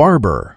barber.